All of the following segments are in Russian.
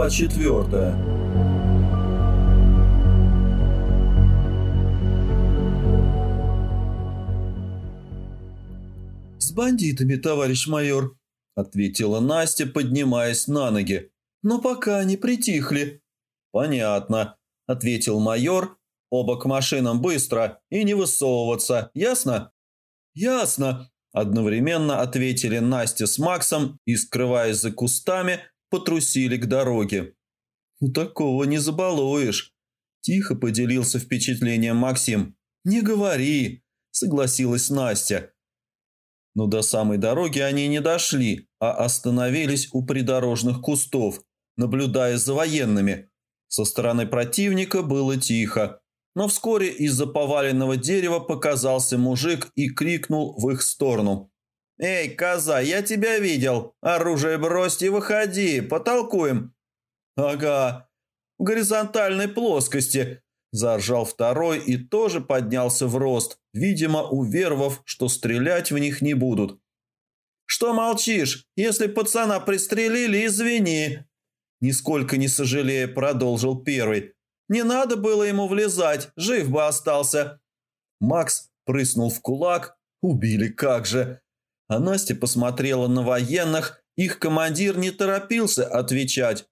Глава четвертая. «С бандитами, товарищ майор», — ответила Настя, поднимаясь на ноги. «Но пока они притихли». «Понятно», — ответил майор. «Оба к машинам быстро и не высовываться, ясно?» «Ясно», — одновременно ответили Настя с Максом и, скрываясь за кустами, потрусили к дороге. «У такого не забалуешь», – тихо поделился впечатлением Максим. «Не говори», – согласилась Настя. Но до самой дороги они не дошли, а остановились у придорожных кустов, наблюдая за военными. Со стороны противника было тихо, но вскоре из-за поваленного дерева показался мужик и крикнул в их сторону. «Эй, коза, я тебя видел! Оружие брось и выходи, потолкуем!» «Ага, в горизонтальной плоскости!» Заржал второй и тоже поднялся в рост, видимо, уверовав, что стрелять в них не будут. «Что молчишь? Если пацана пристрелили, извини!» Нисколько не сожалея, продолжил первый. «Не надо было ему влезать, жив бы остался!» Макс прыснул в кулак. «Убили, как же!» А Настя посмотрела на военных, их командир не торопился отвечать.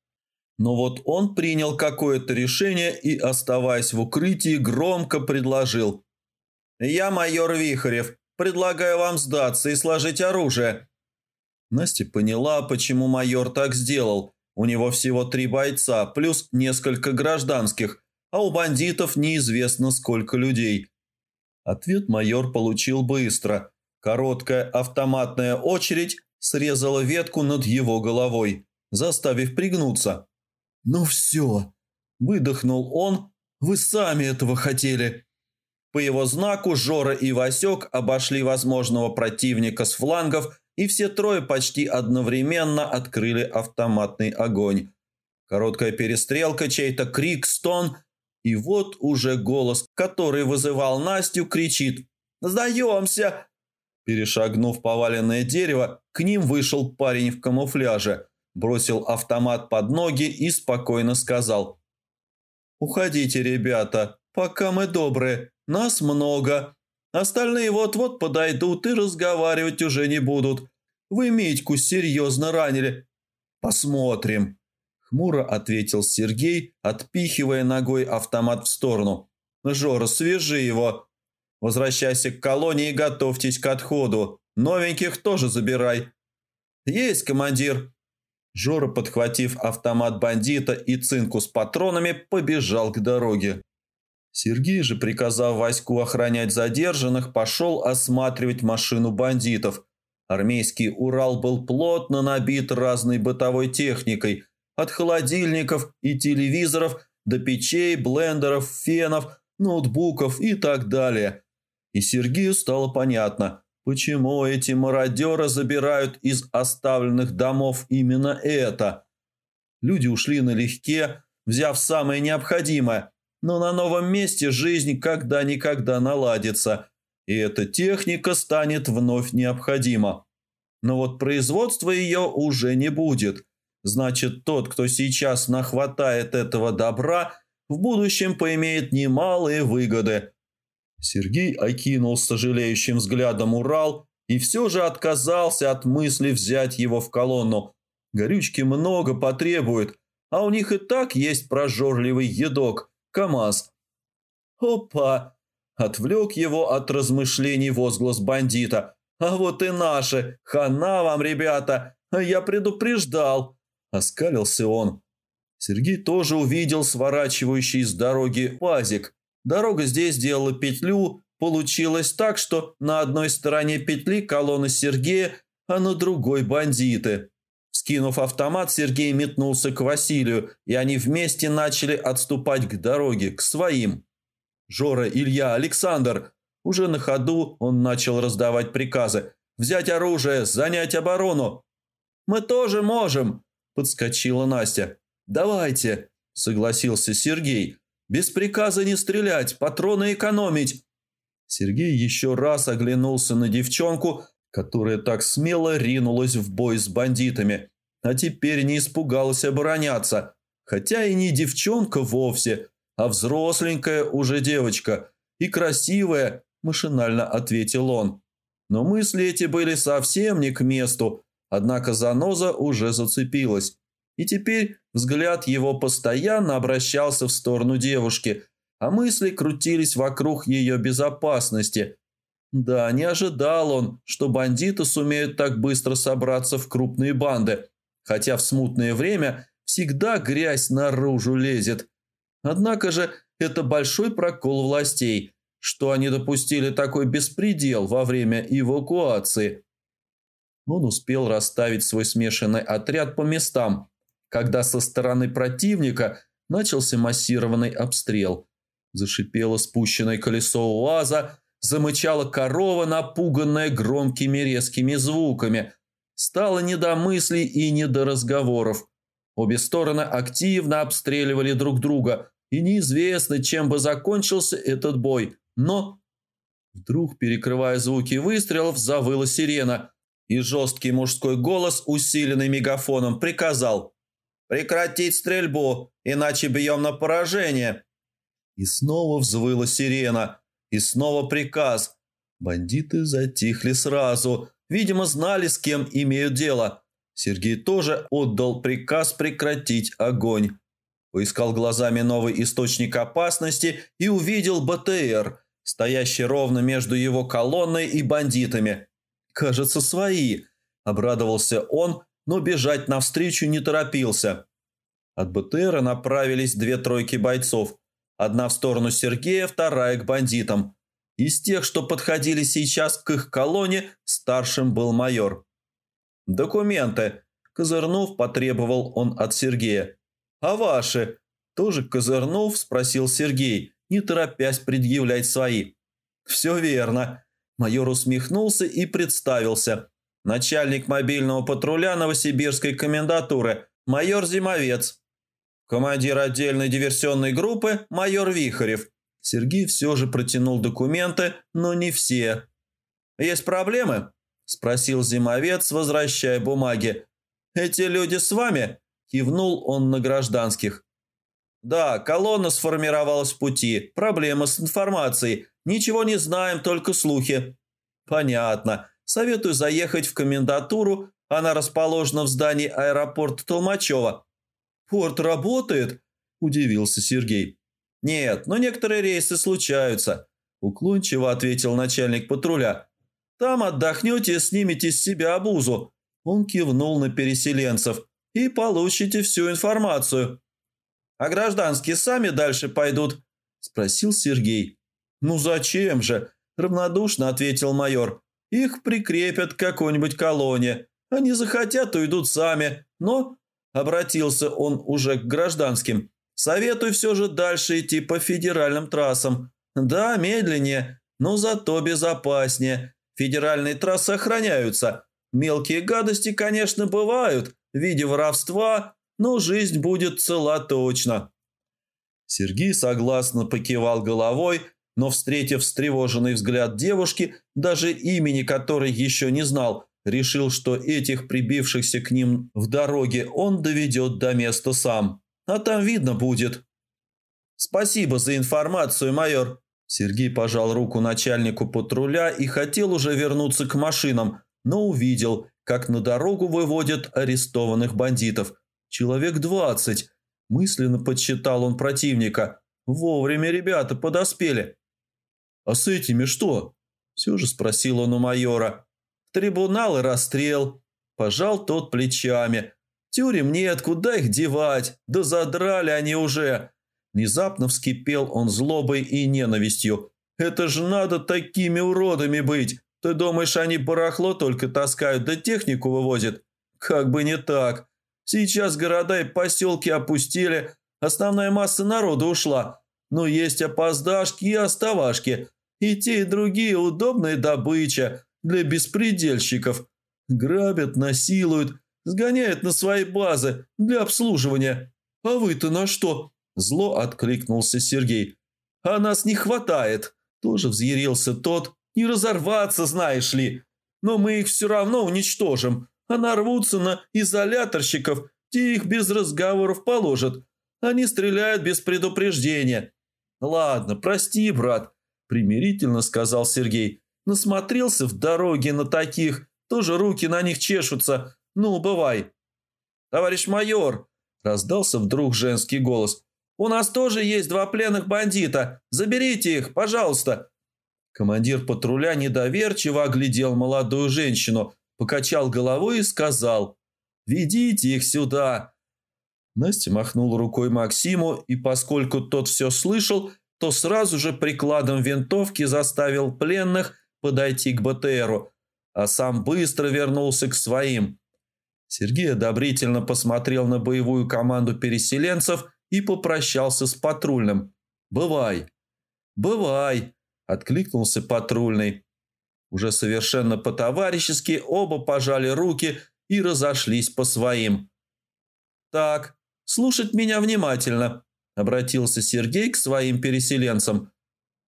Но вот он принял какое-то решение и, оставаясь в укрытии, громко предложил. «Я майор Вихарев. Предлагаю вам сдаться и сложить оружие». Настя поняла, почему майор так сделал. У него всего три бойца, плюс несколько гражданских, а у бандитов неизвестно сколько людей. Ответ майор получил быстро – Короткая автоматная очередь срезала ветку над его головой, заставив пригнуться. «Ну все!» – выдохнул он. «Вы сами этого хотели!» По его знаку Жора и Васек обошли возможного противника с флангов, и все трое почти одновременно открыли автоматный огонь. Короткая перестрелка, чей-то крик, стон, и вот уже голос, который вызывал Настю, кричит «Сдаемся! Перешагнув поваленное дерево, к ним вышел парень в камуфляже, бросил автомат под ноги и спокойно сказал. «Уходите, ребята, пока мы добрые, нас много. Остальные вот-вот подойдут и разговаривать уже не будут. Вы Митьку серьезно ранили». «Посмотрим», — хмуро ответил Сергей, отпихивая ногой автомат в сторону. «Жора, свяжи его». Возвращайся к колонии и готовьтесь к отходу. Новеньких тоже забирай». «Есть, командир!» Жора, подхватив автомат бандита и цинку с патронами, побежал к дороге. Сергей же, приказав Ваську охранять задержанных, пошел осматривать машину бандитов. Армейский Урал был плотно набит разной бытовой техникой, от холодильников и телевизоров до печей, блендеров, фенов, ноутбуков и так далее – и Сергею стало понятно, почему эти мародеры забирают из оставленных домов именно это. Люди ушли налегке, взяв самое необходимое, но на новом месте жизнь когда-никогда наладится, и эта техника станет вновь необходима. Но вот производства ее уже не будет. Значит, тот, кто сейчас нахватает этого добра, в будущем поимеет немалые выгоды – Сергей окинул сожалеющим взглядом Урал и все же отказался от мысли взять его в колонну. Горючки много потребует, а у них и так есть прожорливый едок – КамАЗ. «Опа!» – отвлек его от размышлений возглас бандита. «А вот и наши! Хана вам, ребята! Я предупреждал!» – оскалился он. Сергей тоже увидел сворачивающий с дороги УАЗик – Дорога здесь делала петлю, получилось так, что на одной стороне петли колонна Сергея, а на другой бандиты. Скинув автомат, Сергей метнулся к Василию, и они вместе начали отступать к дороге, к своим. Жора, Илья, Александр. Уже на ходу он начал раздавать приказы. «Взять оружие, занять оборону!» «Мы тоже можем!» – подскочила Настя. «Давайте!» – согласился Сергей. Без приказа не стрелять, патроны экономить!» Сергей еще раз оглянулся на девчонку, которая так смело ринулась в бой с бандитами, а теперь не испугалась обороняться. Хотя и не девчонка вовсе, а взросленькая уже девочка. И красивая, машинально ответил он. Но мысли эти были совсем не к месту, однако заноза уже зацепилась. И теперь взгляд его постоянно обращался в сторону девушки, а мысли крутились вокруг ее безопасности. Да, не ожидал он, что бандиты сумеют так быстро собраться в крупные банды, хотя в смутное время всегда грязь наружу лезет. Однако же это большой прокол властей, что они допустили такой беспредел во время эвакуации. Он успел расставить свой смешанный отряд по местам, когда со стороны противника начался массированный обстрел. Зашипело спущенное колесо УАЗа, замычала корова, напуганная громкими резкими звуками. Стало не до мыслей и не до разговоров. Обе стороны активно обстреливали друг друга, и неизвестно, чем бы закончился этот бой. Но... Вдруг, перекрывая звуки выстрелов, завыла сирена, и жесткий мужской голос, усиленный мегафоном, приказал «Прекратить стрельбу, иначе бьем на поражение!» И снова взвыла сирена, и снова приказ. Бандиты затихли сразу, видимо, знали, с кем имеют дело – Сергей тоже отдал приказ прекратить огонь. Поискал глазами новый источник опасности и увидел БТР, стоящий ровно между его колонной и бандитами. «Кажется, свои», – обрадовался он, но бежать навстречу не торопился. От БТРа направились две тройки бойцов. Одна в сторону Сергея, вторая к бандитам. Из тех, что подходили сейчас к их колонне, старшим был майор. «Документы!» – козырнув, потребовал он от Сергея. «А ваши?» – тоже козырнув, спросил Сергей, не торопясь предъявлять свои. «Все верно». Майор усмехнулся и представился. Начальник мобильного патруля Новосибирской комендатуры, майор Зимовец. Командир отдельной диверсионной группы, майор Вихарев. Сергей все же протянул документы, но не все. «Есть проблемы?» – спросил Зимовец, возвращая бумаги. «Эти люди с вами?» – кивнул он на гражданских. «Да, колонна сформировалась в пути. Проблема с информацией. Ничего не знаем, только слухи». «Понятно. Советую заехать в комендатуру. Она расположена в здании аэропорта Толмачева». «Порт работает?» – удивился Сергей. «Нет, но некоторые рейсы случаются», – уклончиво ответил начальник патруля. Там отдохнете, снимете с себя обузу». Он кивнул на переселенцев. «И получите всю информацию». «А гражданские сами дальше пойдут?» – спросил Сергей. «Ну зачем же?» – равнодушно ответил майор. «Их прикрепят к какой-нибудь колонне. Они захотят, уйдут сами. Но...» – обратился он уже к гражданским. «Советую все же дальше идти по федеральным трассам. Да, медленнее, но зато безопаснее. Федеральные трассы охраняются. Мелкие гадости, конечно, бывают в виде воровства, но жизнь будет цела точно». Сергей согласно покивал головой, но, встретив встревоженный взгляд девушки, даже имени которой еще не знал, решил, что этих прибившихся к ним в дороге он доведет до места сам. А там видно будет. «Спасибо за информацию, майор», Сергей пожал руку начальнику патруля и хотел уже вернуться к машинам, но увидел, как на дорогу выводят арестованных бандитов. Человек двадцать. Мысленно подсчитал он противника. Вовремя ребята подоспели. «А с этими что?» Все же спросил он у майора. «Трибунал и расстрел». Пожал тот плечами. «Тюрем нет, куда их девать? Да задрали они уже. Внезапно вскипел он злобой и ненавистью. «Это же надо такими уродами быть! Ты думаешь, они барахло только таскают, да технику вывозят? Как бы не так. Сейчас города и поселки опустили, основная масса народа ушла. Но есть опоздашки и оставашки. И те, и другие удобная добыча для беспредельщиков. Грабят, насилуют, сгоняют на свои базы для обслуживания. А вы-то на что? Зло откликнулся Сергей. «А нас не хватает!» Тоже взъярился тот. «Не разорваться, знаешь ли! Но мы их все равно уничтожим, а нарвутся на изоляторщиков, те их без разговоров положат. Они стреляют без предупреждения». «Ладно, прости, брат», – примирительно сказал Сергей. «Насмотрелся в дороге на таких, тоже руки на них чешутся. Ну, бывай». «Товарищ майор», – раздался вдруг женский голос. «У нас тоже есть два пленных бандита. Заберите их, пожалуйста». Командир патруля недоверчиво оглядел молодую женщину, покачал головой и сказал «Ведите их сюда». Настя махнула рукой Максиму, и поскольку тот все слышал, то сразу же прикладом винтовки заставил пленных подойти к БТРу, а сам быстро вернулся к своим. Сергей одобрительно посмотрел на боевую команду переселенцев и попрощался с патрульным. «Бывай!» «Бывай!» – откликнулся патрульный. Уже совершенно по-товарищески оба пожали руки и разошлись по своим. «Так, слушать меня внимательно», – обратился Сергей к своим переселенцам.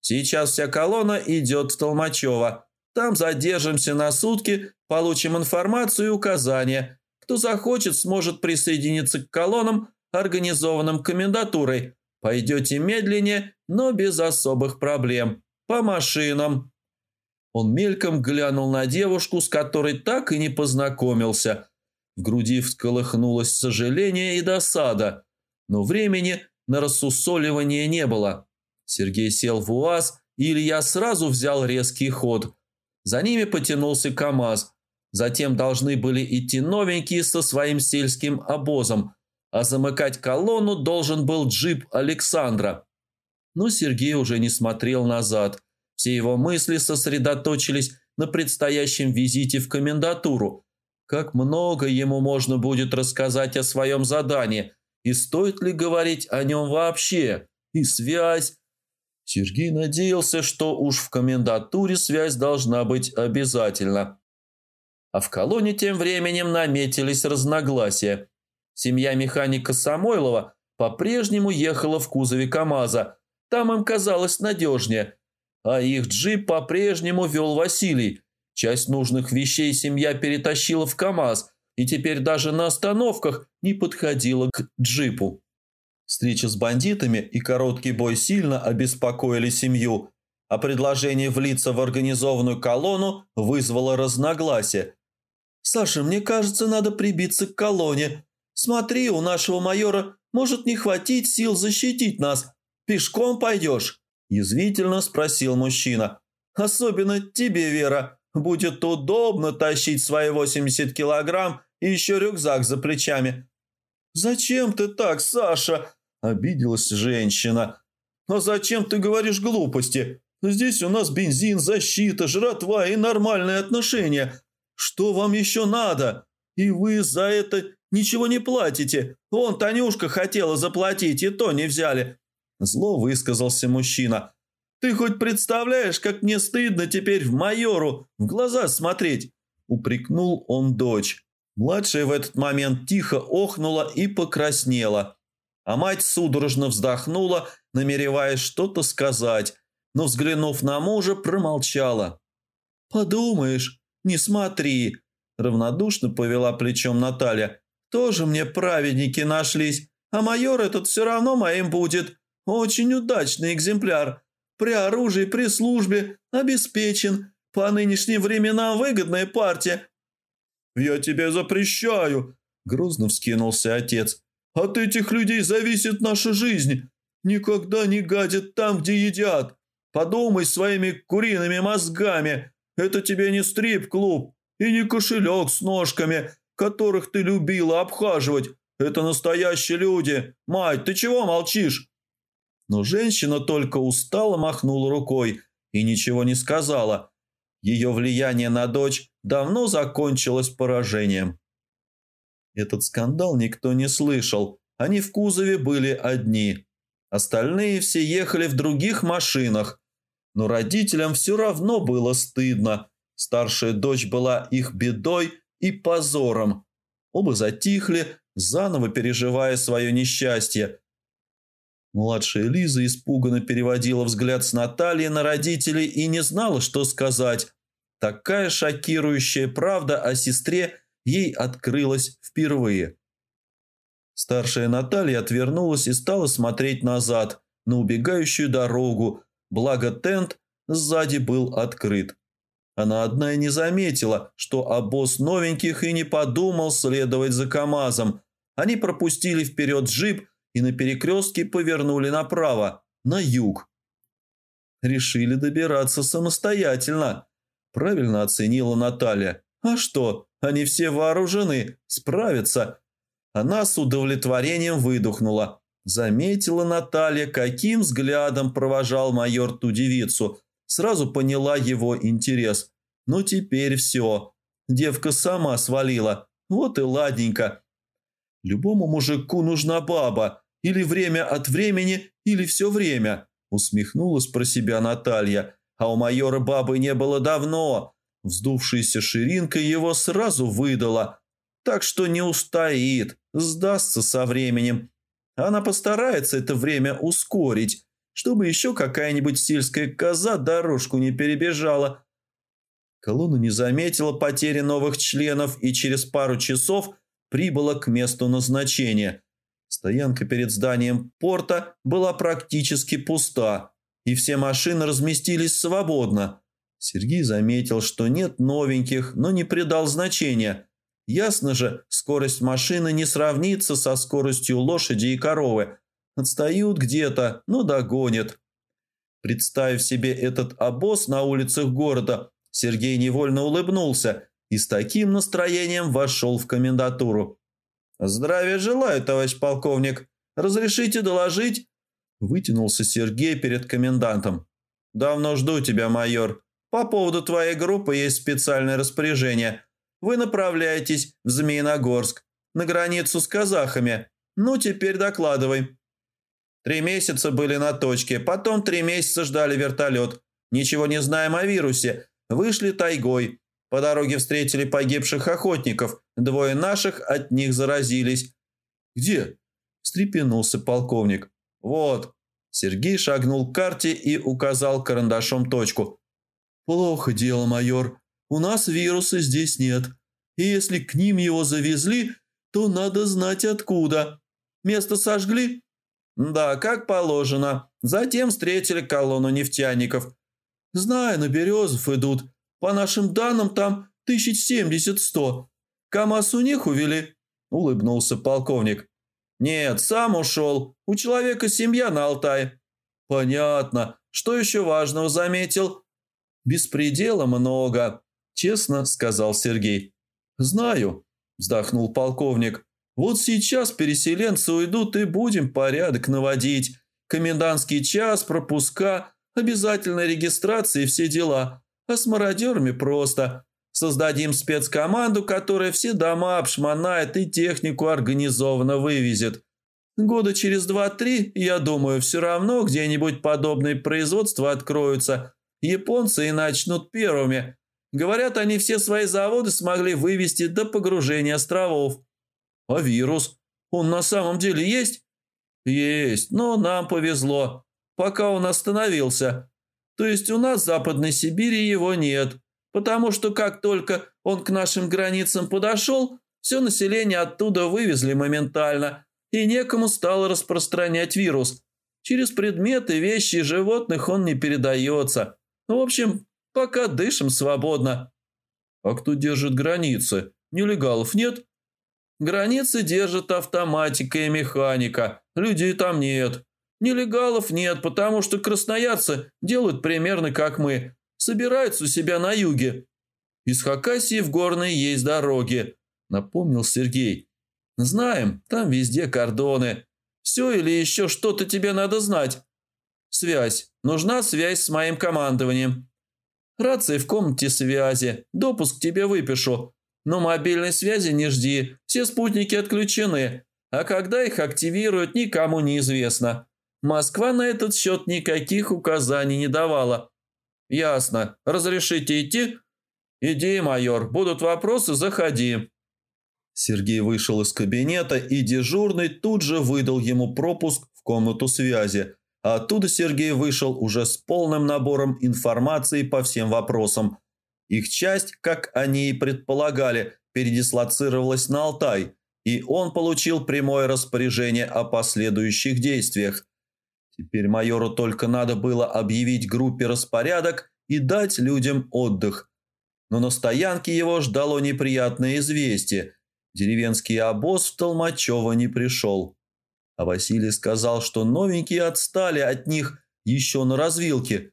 «Сейчас вся колонна идет в Толмачево. Там задержимся на сутки, получим информацию и указания. Кто захочет, сможет присоединиться к колоннам, организованным комендатурой. Пойдете медленнее, но без особых проблем. По машинам». Он мельком глянул на девушку, с которой так и не познакомился – в груди всколыхнулось сожаление и досада, но времени на рассусоливание не было. Сергей сел в УАЗ, и Илья сразу взял резкий ход. За ними потянулся КАМАЗ. Затем должны были идти новенькие со своим сельским обозом, а замыкать колонну должен был джип Александра. Но Сергей уже не смотрел назад. Все его мысли сосредоточились на предстоящем визите в комендатуру – как много ему можно будет рассказать о своем задании, и стоит ли говорить о нем вообще, и связь. Сергей надеялся, что уж в комендатуре связь должна быть обязательно. А в колонне тем временем наметились разногласия. Семья механика Самойлова по-прежнему ехала в кузове КамАЗа, там им казалось надежнее, а их джип по-прежнему вел Василий – Часть нужных вещей семья перетащила в КАМАЗ и теперь даже на остановках не подходила к джипу. Встреча с бандитами и короткий бой сильно обеспокоили семью, а предложение влиться в организованную колонну вызвало разногласие. «Саша, мне кажется, надо прибиться к колонне. Смотри, у нашего майора может не хватить сил защитить нас. Пешком пойдешь?» – язвительно спросил мужчина. «Особенно тебе, Вера. Будет удобно тащить свои 80 килограмм и еще рюкзак за плечами». «Зачем ты так, Саша?» – обиделась женщина. «А зачем ты говоришь глупости? Здесь у нас бензин, защита, жратва и нормальные отношения. Что вам еще надо? И вы за это ничего не платите. Вон Танюшка хотела заплатить, и то не взяли». Зло высказался мужчина. Ты хоть представляешь, как мне стыдно теперь в майору в глаза смотреть?» Упрекнул он дочь. Младшая в этот момент тихо охнула и покраснела. А мать судорожно вздохнула, намереваясь что-то сказать, но, взглянув на мужа, промолчала. «Подумаешь, не смотри!» Равнодушно повела плечом Наталья. «Тоже мне праведники нашлись, а майор этот все равно моим будет. Очень удачный экземпляр при оружии, при службе, обеспечен. По нынешним временам выгодная партия». «Я тебе запрещаю», – грозно вскинулся отец. «От этих людей зависит наша жизнь. Никогда не гадят там, где едят. Подумай своими куриными мозгами. Это тебе не стрип-клуб и не кошелек с ножками, которых ты любила обхаживать. Это настоящие люди. Мать, ты чего молчишь? Но женщина только устало махнула рукой и ничего не сказала. Ее влияние на дочь давно закончилось поражением. Этот скандал никто не слышал. Они в кузове были одни. Остальные все ехали в других машинах. Но родителям все равно было стыдно. Старшая дочь была их бедой и позором. Оба затихли, заново переживая свое несчастье, Младшая Лиза испуганно переводила взгляд с Натальи на родителей и не знала, что сказать. Такая шокирующая правда о сестре ей открылась впервые. Старшая Наталья отвернулась и стала смотреть назад, на убегающую дорогу, благо тент сзади был открыт. Она одна и не заметила, что обоз новеньких и не подумал следовать за КамАЗом. Они пропустили вперед джип и на перекрестке повернули направо, на юг. Решили добираться самостоятельно. Правильно оценила Наталья. А что, они все вооружены, справятся. Она с удовлетворением выдохнула. Заметила Наталья, каким взглядом провожал майор ту девицу. Сразу поняла его интерес. Ну теперь все. Девка сама свалила. Вот и ладненько. Любому мужику нужна баба. Или время от времени, или все время. Усмехнулась про себя Наталья. А у майора бабы не было давно. Вздувшаяся ширинка его сразу выдала. Так что не устоит, сдастся со временем. Она постарается это время ускорить, чтобы еще какая-нибудь сельская коза дорожку не перебежала. Колонна не заметила потери новых членов и через пару часов прибыла к месту назначения. Стоянка перед зданием порта была практически пуста, и все машины разместились свободно. Сергей заметил, что нет новеньких, но не придал значения. Ясно же, скорость машины не сравнится со скоростью лошади и коровы. Отстают где-то, но догонят. Представив себе этот обоз на улицах города, Сергей невольно улыбнулся и с таким настроением вошел в комендатуру. «Здравия желаю, товарищ полковник. Разрешите доложить?» Вытянулся Сергей перед комендантом. «Давно жду тебя, майор. По поводу твоей группы есть специальное распоряжение. Вы направляетесь в Змеиногорск, на границу с казахами. Ну, теперь докладывай». Три месяца были на точке, потом три месяца ждали вертолет. Ничего не знаем о вирусе. Вышли тайгой. По дороге встретили погибших охотников. Двое наших от них заразились. «Где?» – встрепенулся полковник. «Вот». Сергей шагнул к карте и указал карандашом точку. «Плохо дело, майор. У нас вируса здесь нет. И если к ним его завезли, то надо знать откуда. Место сожгли?» «Да, как положено. Затем встретили колонну нефтяников. Знаю, на Березов идут. По нашим данным, там тысяч семьдесят-сто. КамАЗ у них увели?» – улыбнулся полковник. «Нет, сам ушел. У человека семья на Алтае». «Понятно. Что еще важного заметил?» «Беспредела много», – честно сказал Сергей. «Знаю», – вздохнул полковник. «Вот сейчас переселенцы уйдут и будем порядок наводить. Комендантский час, пропуска, обязательная регистрация и все дела. А с мародерами просто. Создадим спецкоманду, которая все дома обшмонает и технику организованно вывезет. Года через два-три, я думаю, все равно где-нибудь подобные производства откроются. Японцы и начнут первыми. Говорят, они все свои заводы смогли вывести до погружения островов. А вирус? Он на самом деле есть? Есть, но нам повезло пока он остановился. То есть у нас в Западной Сибири его нет, потому что как только он к нашим границам подошел, все население оттуда вывезли моментально, и некому стало распространять вирус. Через предметы, вещи и животных он не передается. В общем, пока дышим свободно. А кто держит границы? Нелегалов нет? Границы держит автоматика и механика. Людей там нет. Нелегалов нет, потому что красноярцы делают примерно как мы. Собираются у себя на юге. Из Хакасии в горные есть дороги, напомнил Сергей. Знаем, там везде кордоны. Все или еще что-то тебе надо знать. Связь. Нужна связь с моим командованием. Рация в комнате связи. Допуск тебе выпишу. Но мобильной связи не жди. Все спутники отключены. А когда их активируют, никому не известно. Москва на этот счет никаких указаний не давала. Ясно. Разрешите идти? Иди, майор. Будут вопросы, заходи. Сергей вышел из кабинета, и дежурный тут же выдал ему пропуск в комнату связи. А оттуда Сергей вышел уже с полным набором информации по всем вопросам. Их часть, как они и предполагали, передислоцировалась на Алтай. и он получил прямое распоряжение о последующих действиях. Теперь майору только надо было объявить группе распорядок и дать людям отдых. Но на стоянке его ждало неприятное известие. Деревенский обоз в Толмачево не пришел. А Василий сказал, что новенькие отстали от них еще на развилке.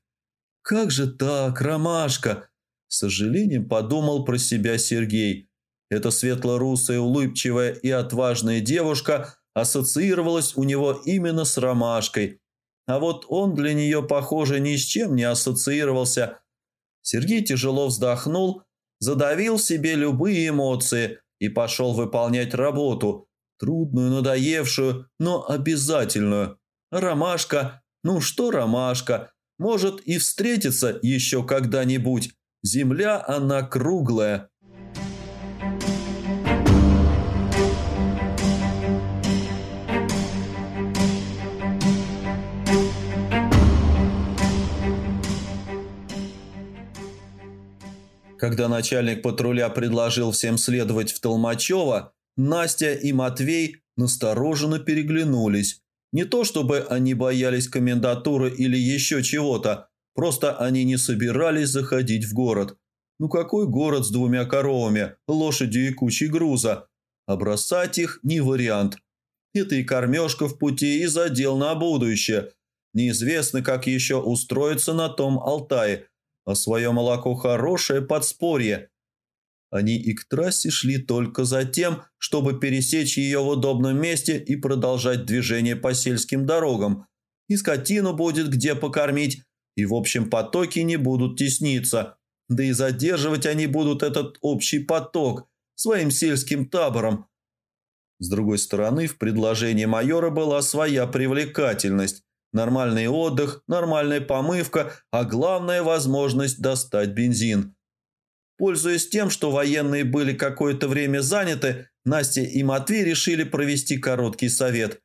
«Как же так, ромашка?» С сожалением подумал про себя Сергей. Эта светло-русая, улыбчивая и отважная девушка ассоциировалась у него именно с ромашкой. А вот он для нее, похоже, ни с чем не ассоциировался. Сергей тяжело вздохнул, задавил себе любые эмоции и пошел выполнять работу, трудную, надоевшую, но обязательную. Ромашка, ну что ромашка, может и встретиться еще когда-нибудь. Земля, она круглая. Когда начальник патруля предложил всем следовать в Толмачево, Настя и Матвей настороженно переглянулись. Не то чтобы они боялись комендатуры или еще чего-то, просто они не собирались заходить в город. Ну какой город с двумя коровами, лошадью и кучей груза? А бросать их не вариант. Это и кормежка в пути, и задел на будущее. Неизвестно, как еще устроиться на том Алтае – а свое молоко хорошее подспорье. Они и к трассе шли только за тем, чтобы пересечь ее в удобном месте и продолжать движение по сельским дорогам. И скотину будет где покормить, и в общем потоке не будут тесниться. Да и задерживать они будут этот общий поток своим сельским табором. С другой стороны, в предложении майора была своя привлекательность. Нормальный отдых, нормальная помывка, а главное – возможность достать бензин. Пользуясь тем, что военные были какое-то время заняты, Настя и Матвей решили провести короткий совет.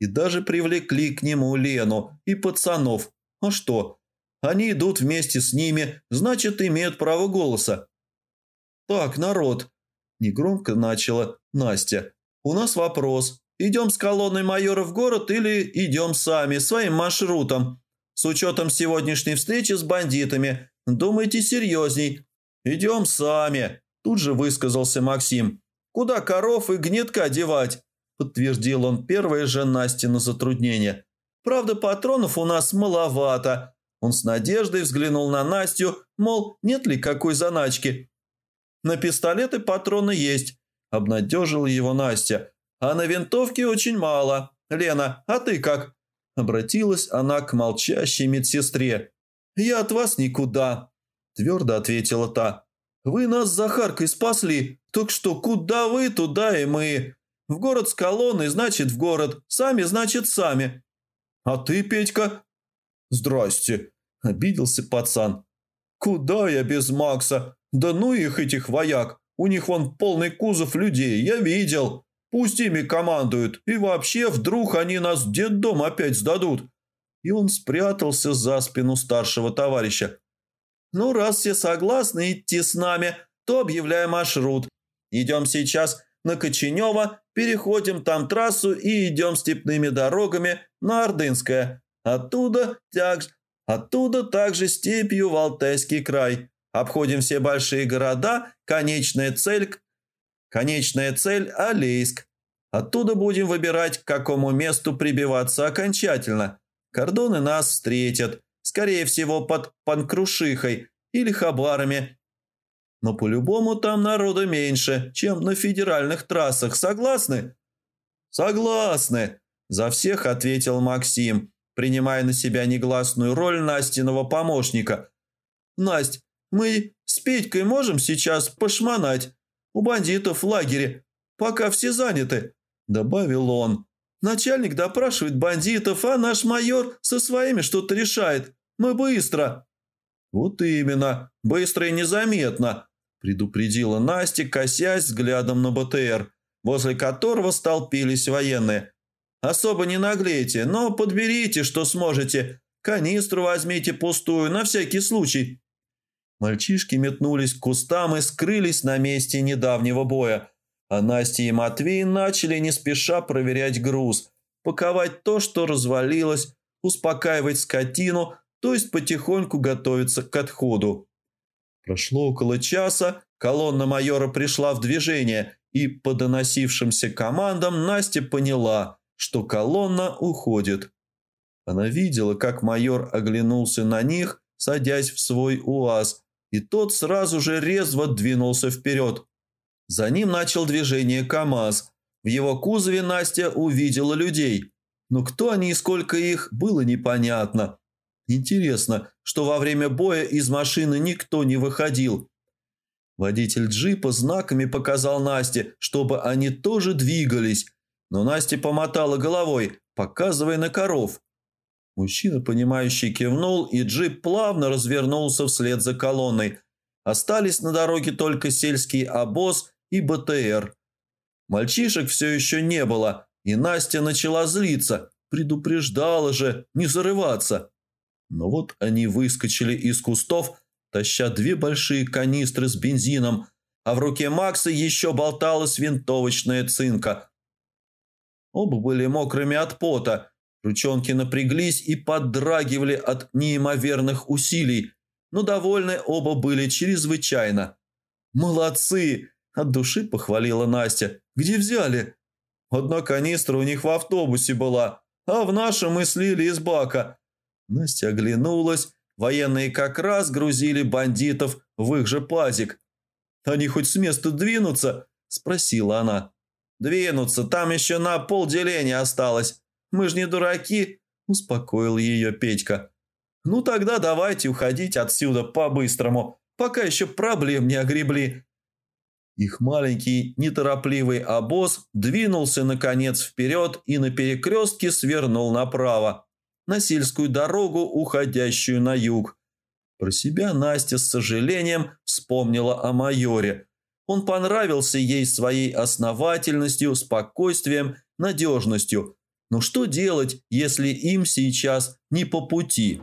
И даже привлекли к нему Лену и пацанов. А что? Они идут вместе с ними, значит, имеют право голоса. «Так, народ», – негромко начала Настя, – «у нас вопрос. Идем с колонной майора в город или идем сами, своим маршрутом? С учетом сегодняшней встречи с бандитами. Думайте серьезней. Идем сами», – тут же высказался Максим. «Куда коров и гнетка девать?» – подтвердил он первое же Настина затруднение. «Правда, патронов у нас маловато». Он с надеждой взглянул на Настю, мол, нет ли какой заначки. «На пистолеты патроны есть», – обнадежила его Настя – а на винтовке очень мало. Лена, а ты как?» Обратилась она к молчащей медсестре. «Я от вас никуда», – твердо ответила та. «Вы нас с Захаркой спасли, так что куда вы, туда и мы. В город с колонной, значит, в город, сами, значит, сами». «А ты, Петька?» «Здрасте», – обиделся пацан. «Куда я без Макса? Да ну их, этих вояк, у них вон полный кузов людей, я видел». Пусть ими командуют, и вообще вдруг они нас в детдом опять сдадут». И он спрятался за спину старшего товарища. «Ну, раз все согласны идти с нами, то объявляем маршрут. Идем сейчас на Коченево, переходим там трассу и идем степными дорогами на Ордынское. Оттуда, тяг... Оттуда также степью в Алтайский край. Обходим все большие города, конечная цель Конечная цель – Алейск. Оттуда будем выбирать, к какому месту прибиваться окончательно. Кордоны нас встретят, скорее всего, под Панкрушихой или Хабарами. Но по-любому там народа меньше, чем на федеральных трассах. Согласны? Согласны, за всех ответил Максим, принимая на себя негласную роль Настиного помощника. Насть, мы с Петькой можем сейчас пошмонать? У бандитов в лагере, пока все заняты», – добавил он. «Начальник допрашивает бандитов, а наш майор со своими что-то решает. Мы быстро». «Вот именно, быстро и незаметно», – предупредила Настя, косясь взглядом на БТР, возле которого столпились военные. «Особо не наглейте, но подберите, что сможете. Канистру возьмите пустую, на всякий случай». Мальчишки метнулись к кустам и скрылись на месте недавнего боя. а Настя и Матвей начали не спеша проверять груз, паковать то, что развалилось, успокаивать скотину, то есть потихоньку готовиться к отходу. Прошло около часа, колонна майора пришла в движение, и по доносившимся командам Настя поняла, что колонна уходит. Она видела, как майор оглянулся на них, садясь в свой УАЗ, и тот сразу же резво двинулся вперед. За ним начал движение КАМАЗ. В его кузове Настя увидела людей. Но кто они и сколько их, было непонятно. Интересно, что во время боя из машины никто не выходил. Водитель джипа знаками показал Насте, чтобы они тоже двигались, но Настя помотала головой, показывая на коров. Мужчина, понимающий, кивнул, и джип плавно развернулся вслед за колонной. Остались на дороге только сельский обоз и БТР. Мальчишек все еще не было, и Настя начала злиться, предупреждала же не зарываться. Но вот они выскочили из кустов, таща две большие канистры с бензином, а в руке Макса еще болталась винтовочная цинка. Оба были мокрыми от пота, ручонки напряглись и поддрагивали от неимоверных усилий, но довольны оба были чрезвычайно. «Молодцы!» – от души похвалила Настя. «Где взяли?» «Одна канистра у них в автобусе была, а в нашем мы слили из бака». Настя оглянулась. Военные как раз грузили бандитов в их же пазик. «Они хоть с места двинутся?» – спросила она. «Двинутся, там еще на полделения осталось. Мы ж не дураки», – успокоил ее Петька. «Ну тогда давайте уходить отсюда по-быстрому, пока еще проблем не огребли». Их маленький неторопливый обоз двинулся наконец вперед и на перекрестке свернул направо, на сельскую дорогу, уходящую на юг. Про себя Настя с сожалением вспомнила о майоре. Он понравился ей своей основательностью, спокойствием, надежностью. Но что делать, если им сейчас не по пути?»